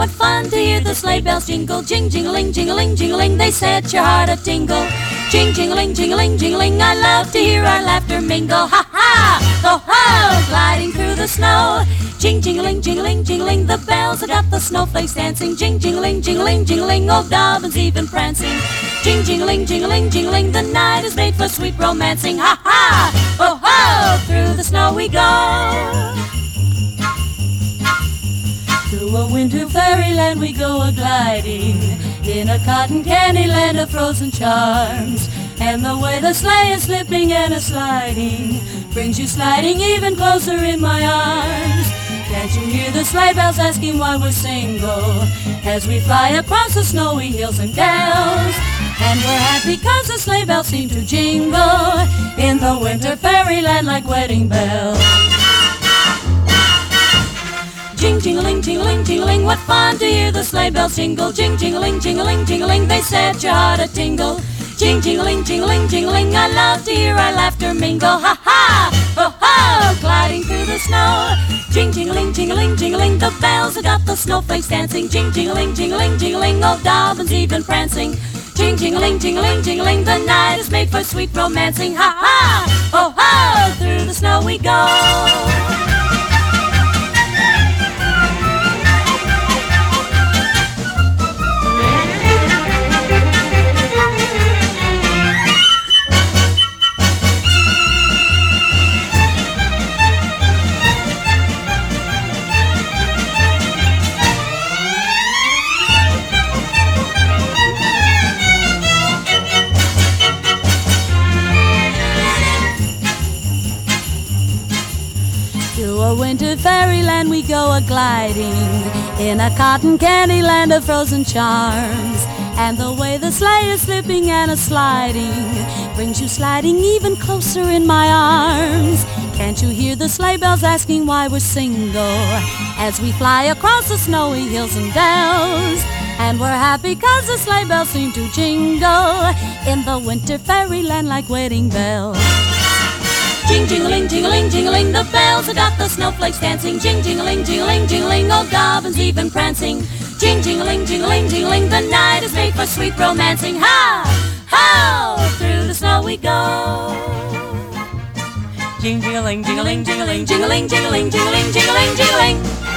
what fun to hear the sleigh bells jingle, jing, jingling, jingling, jingling. They set your heart a tingle. Jing, jingling, jingling, jingling. I love to hear our laughter mingle. Ha ha! Ho ho! Gliding through the snow. Jing, jingling, jingling, jingling. The bells have got the snowflakes dancing. Jing, jingling, jingling, jingling. Old Dobbin's even prancing. Jing, jingling, jingling, jingling. The night is made for sweet romancing. Ha ha! Ho ho! Through the snow we go. Through a winter fairyland we go a gliding in a cotton candy land of frozen charms. And the way the sleigh is slipping and a sliding brings you sliding even closer in my arms. Can't you hear the sleigh bells asking why we're single as we fly across the snowy hills and dales? And we're happy cause the sleigh bells seem to jingle in the winter fairyland like wedding bells. Jing, jingling, jingling, jingling, what fun to hear the sleigh bells jingle. Jing, jingling, jingling, jingling, they set your heart a tingle. Jing, jingling, jingling, jingling, I love to hear our laughter mingle. Ha ha, ho ho, gliding through the snow. Jing, jingling, jingling, jingling, the bells have got the snowflakes dancing. Jing, jingling, jingling, jingling, old Dobbin's even prancing. Jing, jingling, jingling, jingling, the night is made for sweet romancing. Ha ha, ho ho, through the snow we go. A winter fairyland we go a gliding in a cotton candy land of frozen charms. And the way the sleigh is slipping and a sliding brings you sliding even closer in my arms. Can't you hear the sleigh bells asking why we're single as we fly across the snowy hills and dells? And we're happy cause the sleigh bells seem to jingle in the winter fairyland like wedding bells. Jing jingling, jingling, jingling, the bells have got the snowflakes dancing. Jing jingling, jingling, jingling, old Dobbin's even prancing. Jing jingling, jingling, jingling, the night is made for sweet romancing. Ha, ho, through the snow we go. Jing jingling, jingling, jingling, jingling, jingling, jingling, jingling, jingling.